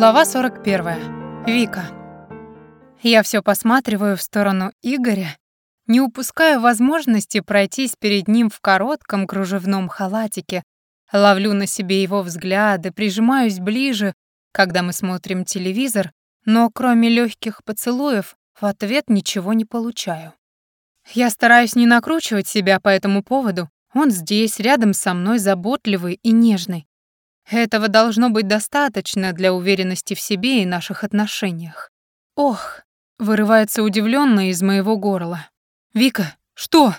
Глава 41. Вика. Я все посматриваю в сторону Игоря, не упускаю возможности пройтись перед ним в коротком кружевном халатике, ловлю на себе его взгляды, прижимаюсь ближе, когда мы смотрим телевизор, но кроме легких поцелуев в ответ ничего не получаю. Я стараюсь не накручивать себя по этому поводу, он здесь, рядом со мной, заботливый и нежный. Этого должно быть достаточно для уверенности в себе и наших отношениях. Ох, вырывается удивленно из моего горла. Вика, что?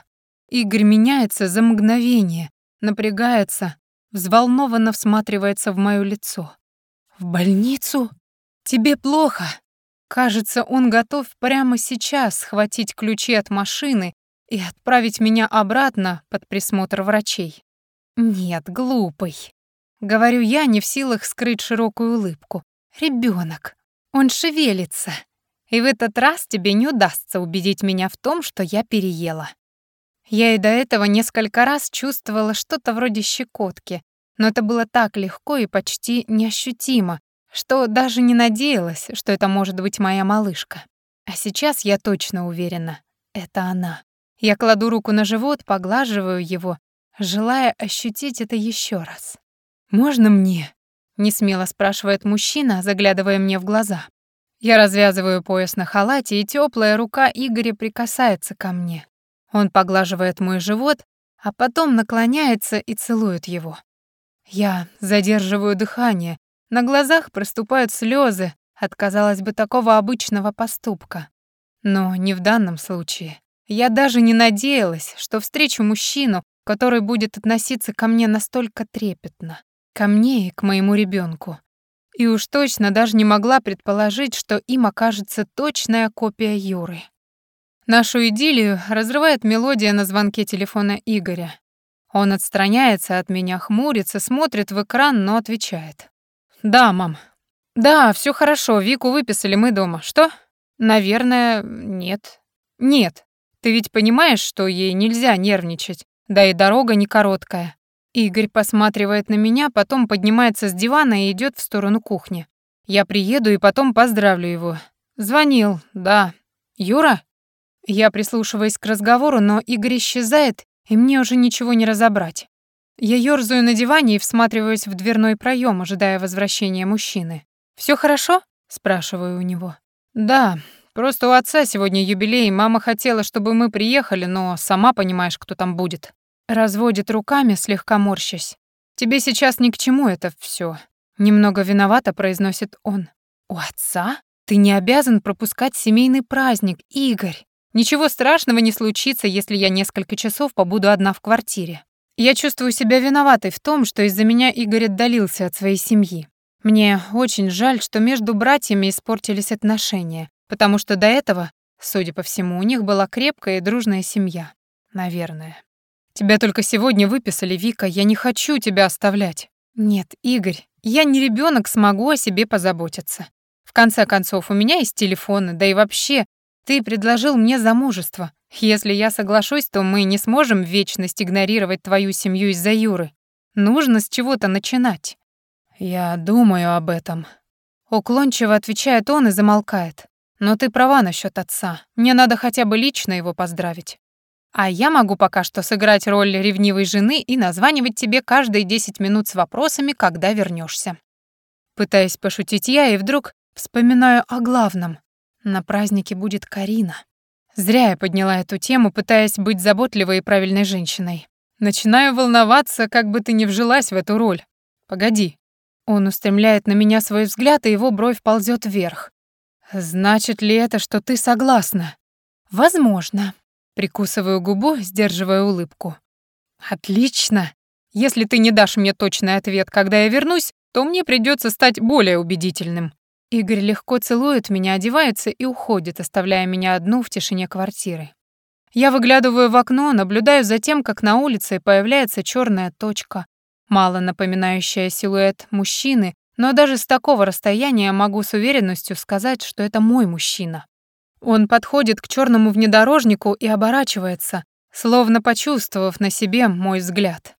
Игорь меняется за мгновение, напрягается, взволнованно всматривается в моё лицо. В больницу? Тебе плохо? Кажется, он готов прямо сейчас схватить ключи от машины и отправить меня обратно под присмотр врачей. Нет, глупый. Говорю я, не в силах скрыть широкую улыбку. Ребенок, он шевелится. И в этот раз тебе не удастся убедить меня в том, что я переела. Я и до этого несколько раз чувствовала что-то вроде щекотки, но это было так легко и почти неощутимо, что даже не надеялась, что это может быть моя малышка. А сейчас я точно уверена, это она. Я кладу руку на живот, поглаживаю его, желая ощутить это еще раз. «Можно мне?» — несмело спрашивает мужчина, заглядывая мне в глаза. Я развязываю пояс на халате, и теплая рука Игоря прикасается ко мне. Он поглаживает мой живот, а потом наклоняется и целует его. Я задерживаю дыхание, на глазах проступают слезы от, казалось бы, такого обычного поступка. Но не в данном случае. Я даже не надеялась, что встречу мужчину, который будет относиться ко мне настолько трепетно. Ко мне и к моему ребенку. И уж точно даже не могла предположить, что им окажется точная копия Юры. Нашу идиллию разрывает мелодия на звонке телефона Игоря. Он отстраняется от меня, хмурится, смотрит в экран, но отвечает. «Да, мам. Да, все хорошо, Вику выписали, мы дома. Что? Наверное, нет. Нет. Ты ведь понимаешь, что ей нельзя нервничать, да и дорога не короткая. Игорь посматривает на меня, потом поднимается с дивана и идет в сторону кухни. Я приеду и потом поздравлю его. Звонил, да. Юра? Я прислушиваюсь к разговору, но Игорь исчезает, и мне уже ничего не разобрать. Я ёрзаю на диване и всматриваюсь в дверной проем, ожидая возвращения мужчины. Все хорошо?» — спрашиваю у него. «Да, просто у отца сегодня юбилей, мама хотела, чтобы мы приехали, но сама понимаешь, кто там будет». Разводит руками, слегка морщась. «Тебе сейчас ни к чему это все. Немного виновато произносит он. «У отца? Ты не обязан пропускать семейный праздник, Игорь. Ничего страшного не случится, если я несколько часов побуду одна в квартире. Я чувствую себя виноватой в том, что из-за меня Игорь отдалился от своей семьи. Мне очень жаль, что между братьями испортились отношения, потому что до этого, судя по всему, у них была крепкая и дружная семья. Наверное. Тебя только сегодня выписали, Вика, я не хочу тебя оставлять. Нет, Игорь, я не ребенок, смогу о себе позаботиться. В конце концов, у меня есть телефон, да и вообще, ты предложил мне замужество. Если я соглашусь, то мы не сможем в вечность игнорировать твою семью из-за Юры. Нужно с чего-то начинать. Я думаю об этом. Уклончиво отвечает он и замолкает. Но ты права насчет отца. Мне надо хотя бы лично его поздравить. А я могу пока что сыграть роль ревнивой жены и названивать тебе каждые 10 минут с вопросами, когда вернешься. Пытаюсь пошутить я и вдруг вспоминаю о главном. На празднике будет Карина. Зря я подняла эту тему, пытаясь быть заботливой и правильной женщиной. Начинаю волноваться, как бы ты ни вжилась в эту роль. Погоди. Он устремляет на меня свой взгляд, и его бровь ползет вверх. Значит ли это, что ты согласна? Возможно. Прикусываю губу, сдерживая улыбку. Отлично. Если ты не дашь мне точный ответ, когда я вернусь, то мне придется стать более убедительным. Игорь легко целует меня, одевается и уходит, оставляя меня одну в тишине квартиры. Я выглядываю в окно, наблюдаю за тем, как на улице появляется черная точка, мало напоминающая силуэт мужчины, но даже с такого расстояния могу с уверенностью сказать, что это мой мужчина. Он подходит к черному внедорожнику и оборачивается, словно почувствовав на себе мой взгляд.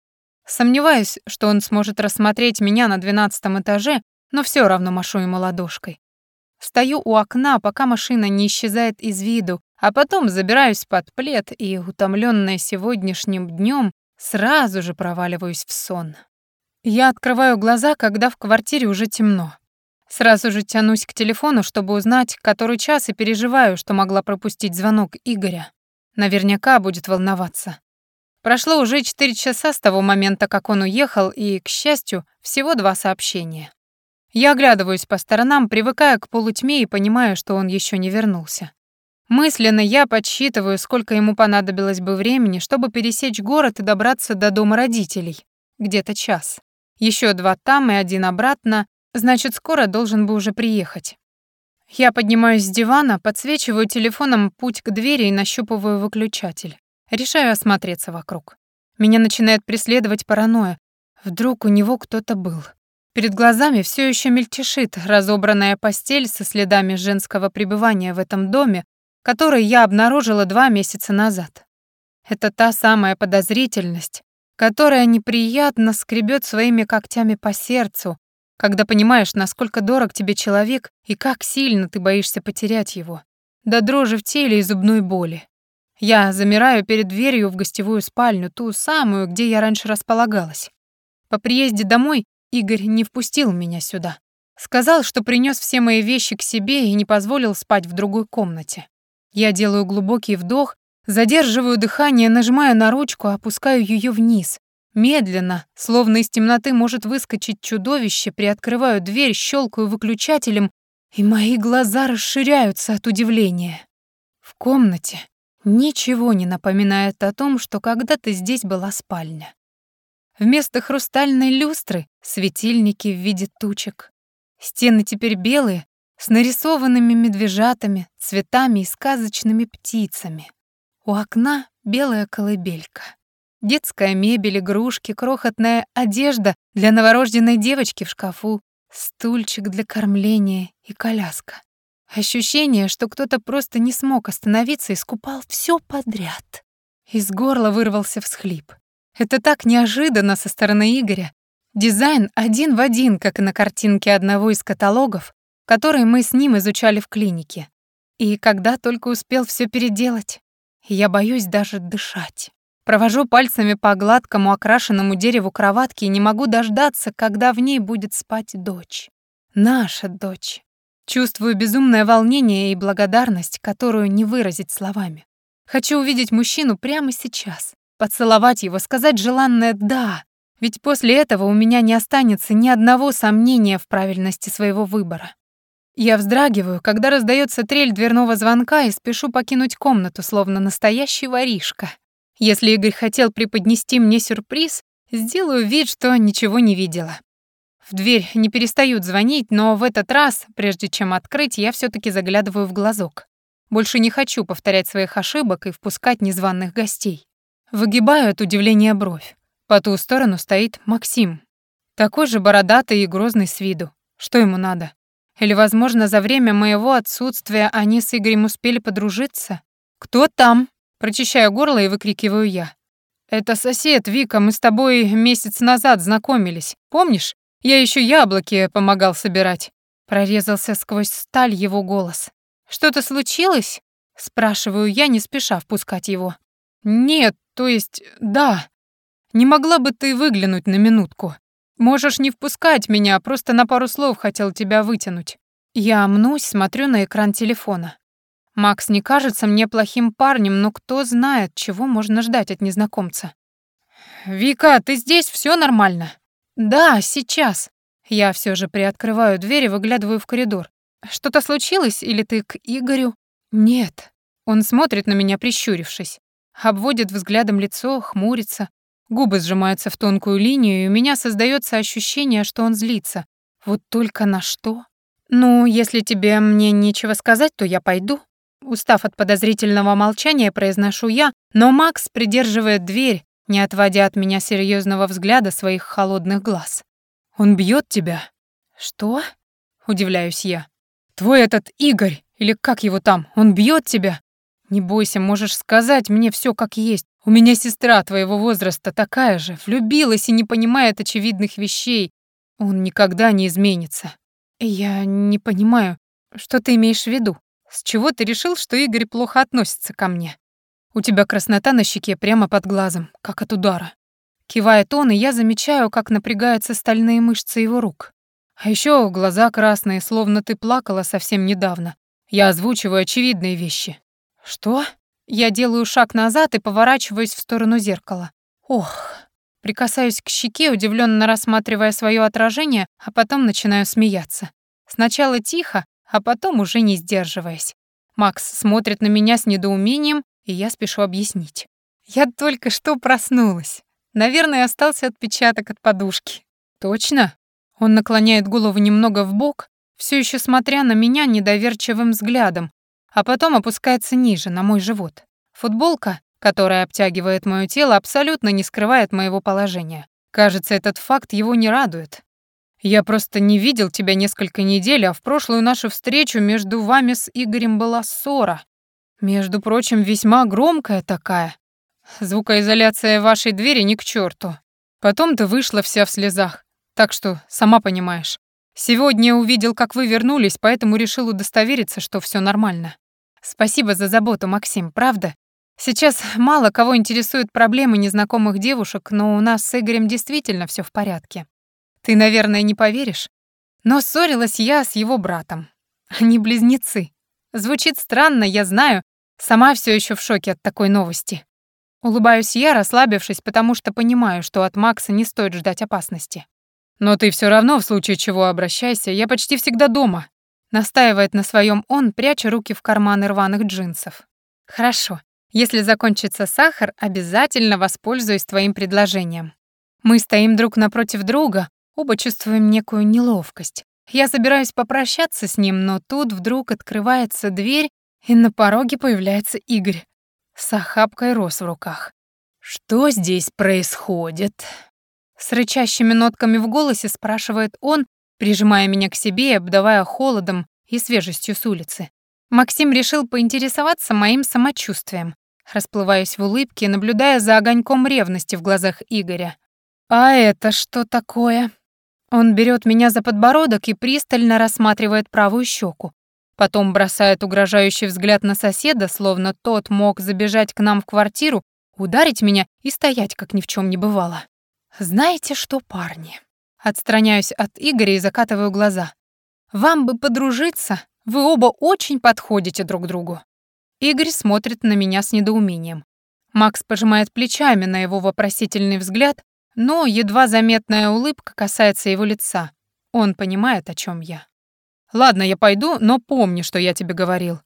Сомневаюсь, что он сможет рассмотреть меня на двенадцатом этаже, но все равно машу ему ладошкой. Стою у окна, пока машина не исчезает из виду, а потом забираюсь под плед и, утомленная сегодняшним днем, сразу же проваливаюсь в сон. Я открываю глаза, когда в квартире уже темно. Сразу же тянусь к телефону, чтобы узнать, который час, и переживаю, что могла пропустить звонок Игоря. Наверняка будет волноваться. Прошло уже четыре часа с того момента, как он уехал, и, к счастью, всего два сообщения. Я оглядываюсь по сторонам, привыкая к полутьме и понимаю, что он еще не вернулся. Мысленно я подсчитываю, сколько ему понадобилось бы времени, чтобы пересечь город и добраться до дома родителей. Где-то час. Еще два там и один обратно, значит, скоро должен бы уже приехать. Я поднимаюсь с дивана, подсвечиваю телефоном путь к двери и нащупываю выключатель. Решаю осмотреться вокруг. Меня начинает преследовать паранойя. Вдруг у него кто-то был. Перед глазами все еще мельтешит разобранная постель со следами женского пребывания в этом доме, который я обнаружила два месяца назад. Это та самая подозрительность, которая неприятно скребет своими когтями по сердцу, когда понимаешь, насколько дорог тебе человек и как сильно ты боишься потерять его. До дрожи в теле и зубной боли. Я замираю перед дверью в гостевую спальню, ту самую, где я раньше располагалась. По приезде домой Игорь не впустил меня сюда. Сказал, что принес все мои вещи к себе и не позволил спать в другой комнате. Я делаю глубокий вдох, задерживаю дыхание, нажимая на ручку, опускаю ее вниз. Медленно, словно из темноты может выскочить чудовище, приоткрываю дверь, щелкаю выключателем, и мои глаза расширяются от удивления. В комнате ничего не напоминает о том, что когда-то здесь была спальня. Вместо хрустальной люстры — светильники в виде тучек. Стены теперь белые, с нарисованными медвежатами, цветами и сказочными птицами. У окна белая колыбелька. Детская мебель, игрушки, крохотная одежда для новорожденной девочки в шкафу, стульчик для кормления и коляска. Ощущение, что кто-то просто не смог остановиться и скупал все подряд. Из горла вырвался всхлип. Это так неожиданно со стороны Игоря. Дизайн один в один, как и на картинке одного из каталогов, который мы с ним изучали в клинике. И когда только успел все переделать, я боюсь даже дышать. Провожу пальцами по гладкому окрашенному дереву кроватки и не могу дождаться, когда в ней будет спать дочь. Наша дочь. Чувствую безумное волнение и благодарность, которую не выразить словами. Хочу увидеть мужчину прямо сейчас, поцеловать его, сказать желанное «да», ведь после этого у меня не останется ни одного сомнения в правильности своего выбора. Я вздрагиваю, когда раздается трель дверного звонка и спешу покинуть комнату, словно настоящий воришка. Если Игорь хотел преподнести мне сюрприз, сделаю вид, что ничего не видела. В дверь не перестают звонить, но в этот раз, прежде чем открыть, я все таки заглядываю в глазок. Больше не хочу повторять своих ошибок и впускать незваных гостей. Выгибаю от удивления бровь. По ту сторону стоит Максим. Такой же бородатый и грозный с виду. Что ему надо? Или, возможно, за время моего отсутствия они с Игорем успели подружиться? «Кто там?» Прочищаю горло и выкрикиваю я. «Это сосед, Вика, мы с тобой месяц назад знакомились. Помнишь? Я еще яблоки помогал собирать». Прорезался сквозь сталь его голос. «Что-то случилось?» Спрашиваю я, не спеша впускать его. «Нет, то есть, да. Не могла бы ты выглянуть на минутку? Можешь не впускать меня, просто на пару слов хотел тебя вытянуть. Я мнусь, смотрю на экран телефона. Макс не кажется мне плохим парнем, но кто знает, чего можно ждать от незнакомца. «Вика, ты здесь? Все нормально?» «Да, сейчас». Я все же приоткрываю дверь и выглядываю в коридор. «Что-то случилось или ты к Игорю?» «Нет». Он смотрит на меня, прищурившись. Обводит взглядом лицо, хмурится. Губы сжимаются в тонкую линию, и у меня создается ощущение, что он злится. Вот только на что? Ну, если тебе мне нечего сказать, то я пойду. Устав от подозрительного молчания, произношу я, но Макс придерживает дверь, не отводя от меня серьезного взгляда своих холодных глаз. Он бьет тебя? Что? Удивляюсь я. Твой этот Игорь, или как его там, он бьет тебя? Не бойся, можешь сказать мне все как есть. У меня сестра твоего возраста такая же, влюбилась и не понимает очевидных вещей. Он никогда не изменится. Я не понимаю, что ты имеешь в виду? С чего ты решил, что Игорь плохо относится ко мне? У тебя краснота на щеке прямо под глазом, как от удара. Кивает он, и я замечаю, как напрягаются стальные мышцы его рук. А еще глаза красные, словно ты плакала совсем недавно. Я озвучиваю очевидные вещи. Что? Я делаю шаг назад и поворачиваюсь в сторону зеркала. Ох, прикасаюсь к щеке, удивленно рассматривая свое отражение, а потом начинаю смеяться. Сначала тихо, а потом уже не сдерживаясь. Макс смотрит на меня с недоумением, и я спешу объяснить. Я только что проснулась. Наверное, остался отпечаток от подушки. Точно? Он наклоняет голову немного в бок, все еще смотря на меня недоверчивым взглядом, а потом опускается ниже, на мой живот. Футболка, которая обтягивает моё тело, абсолютно не скрывает моего положения. Кажется, этот факт его не радует. Я просто не видел тебя несколько недель, а в прошлую нашу встречу между вами с Игорем была ссора. Между прочим, весьма громкая такая. Звукоизоляция вашей двери ни к черту. Потом ты вышла вся в слезах. Так что, сама понимаешь. Сегодня увидел, как вы вернулись, поэтому решил удостовериться, что все нормально. Спасибо за заботу, Максим, правда? Сейчас мало кого интересуют проблемы незнакомых девушек, но у нас с Игорем действительно все в порядке. Ты, наверное, не поверишь, но ссорилась я с его братом. Они близнецы. Звучит странно, я знаю, сама все еще в шоке от такой новости. Улыбаюсь я, расслабившись, потому что понимаю, что от Макса не стоит ждать опасности. Но ты все равно, в случае чего обращайся, я почти всегда дома. Настаивает на своем он, пряча руки в карманы рваных джинсов. Хорошо. Если закончится сахар, обязательно воспользуюсь твоим предложением. Мы стоим друг напротив друга, Оба чувствуем некую неловкость. Я собираюсь попрощаться с ним, но тут вдруг открывается дверь, и на пороге появляется Игорь с охапкой роз в руках. «Что здесь происходит?» С рычащими нотками в голосе спрашивает он, прижимая меня к себе и обдавая холодом и свежестью с улицы. Максим решил поинтересоваться моим самочувствием. Расплываюсь в улыбке, наблюдая за огоньком ревности в глазах Игоря. «А это что такое?» Он берет меня за подбородок и пристально рассматривает правую щеку. Потом бросает угрожающий взгляд на соседа, словно тот мог забежать к нам в квартиру, ударить меня и стоять, как ни в чем не бывало. «Знаете что, парни?» Отстраняюсь от Игоря и закатываю глаза. «Вам бы подружиться, вы оба очень подходите друг другу». Игорь смотрит на меня с недоумением. Макс пожимает плечами на его вопросительный взгляд, но едва заметная улыбка касается его лица. Он понимает, о чем я. «Ладно, я пойду, но помни, что я тебе говорил».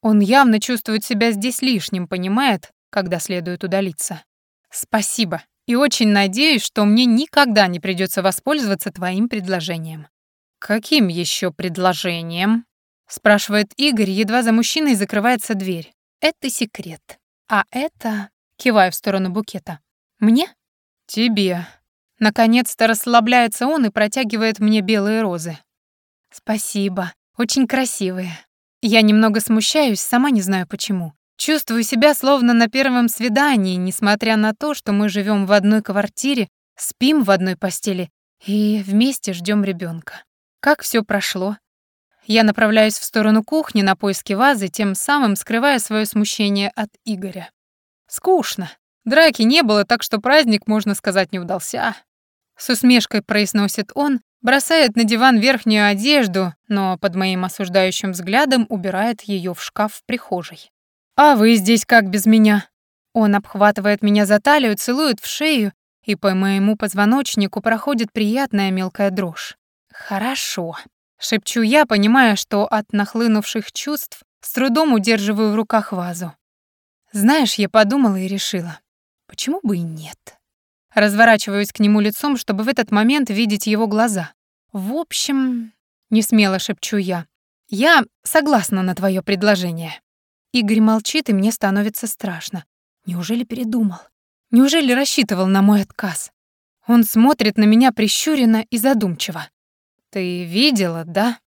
Он явно чувствует себя здесь лишним, понимает, когда следует удалиться. «Спасибо, и очень надеюсь, что мне никогда не придется воспользоваться твоим предложением». «Каким еще предложением?» — спрашивает Игорь, едва за мужчиной закрывается дверь. «Это секрет. А это...» — киваю в сторону букета. «Мне?» «Тебе». Наконец-то расслабляется он и протягивает мне белые розы. «Спасибо. Очень красивые. Я немного смущаюсь, сама не знаю почему. Чувствую себя словно на первом свидании, несмотря на то, что мы живем в одной квартире, спим в одной постели и вместе ждем ребенка. Как все прошло? Я направляюсь в сторону кухни на поиски вазы, тем самым скрывая свое смущение от Игоря. Скучно. Драки не было, так что праздник, можно сказать, не удался. С усмешкой произносит он, бросает на диван верхнюю одежду, но под моим осуждающим взглядом убирает ее в шкаф в прихожей. «А вы здесь как без меня?» Он обхватывает меня за талию, целует в шею, и по моему позвоночнику проходит приятная мелкая дрожь. «Хорошо», — шепчу я, понимая, что от нахлынувших чувств с трудом удерживаю в руках вазу. Знаешь, я подумала и решила. Почему бы и нет? Разворачиваюсь к нему лицом, чтобы в этот момент видеть его глаза. В общем, не смело шепчу я. Я согласна на твое предложение. Игорь молчит, и мне становится страшно. Неужели передумал? Неужели рассчитывал на мой отказ? Он смотрит на меня прищуренно и задумчиво. Ты видела, да?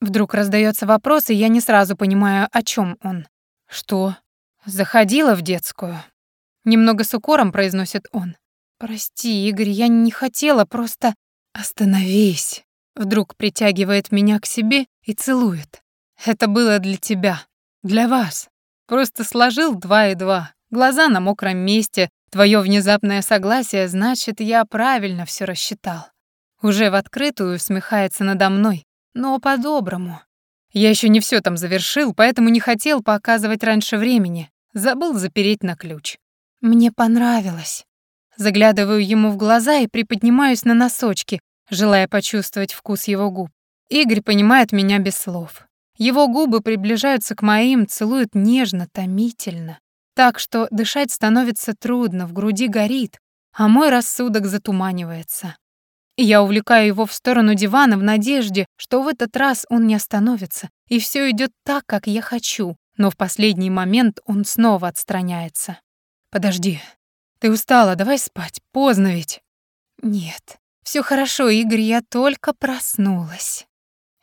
Вдруг раздается вопрос, и я не сразу понимаю, о чем он. Что? Заходила в детскую? Немного с укором произносит он. «Прости, Игорь, я не хотела, просто...» «Остановись!» Вдруг притягивает меня к себе и целует. Это было для тебя, для вас. Просто сложил два и два. Глаза на мокром месте, твое внезапное согласие, значит, я правильно все рассчитал. Уже в открытую усмехается надо мной, но по-доброму. Я еще не все там завершил, поэтому не хотел показывать раньше времени. Забыл запереть на ключ. Мне понравилось. Заглядываю ему в глаза и приподнимаюсь на носочки, желая почувствовать вкус его губ. Игорь понимает меня без слов. Его губы приближаются к моим, целуют нежно, томительно. Так что дышать становится трудно, в груди горит, а мой рассудок затуманивается. И я увлекаю его в сторону дивана в надежде, что в этот раз он не остановится, и все идет так, как я хочу, но в последний момент он снова отстраняется. «Подожди, ты устала, давай спать, поздно ведь». «Нет, все хорошо, Игорь, я только проснулась».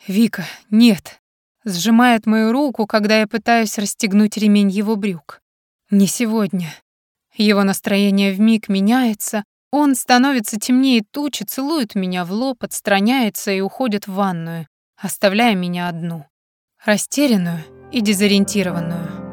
«Вика, нет». Сжимает мою руку, когда я пытаюсь расстегнуть ремень его брюк. «Не сегодня». Его настроение вмиг меняется, он становится темнее тучи, целует меня в лоб, отстраняется и уходит в ванную, оставляя меня одну. Растерянную и дезориентированную.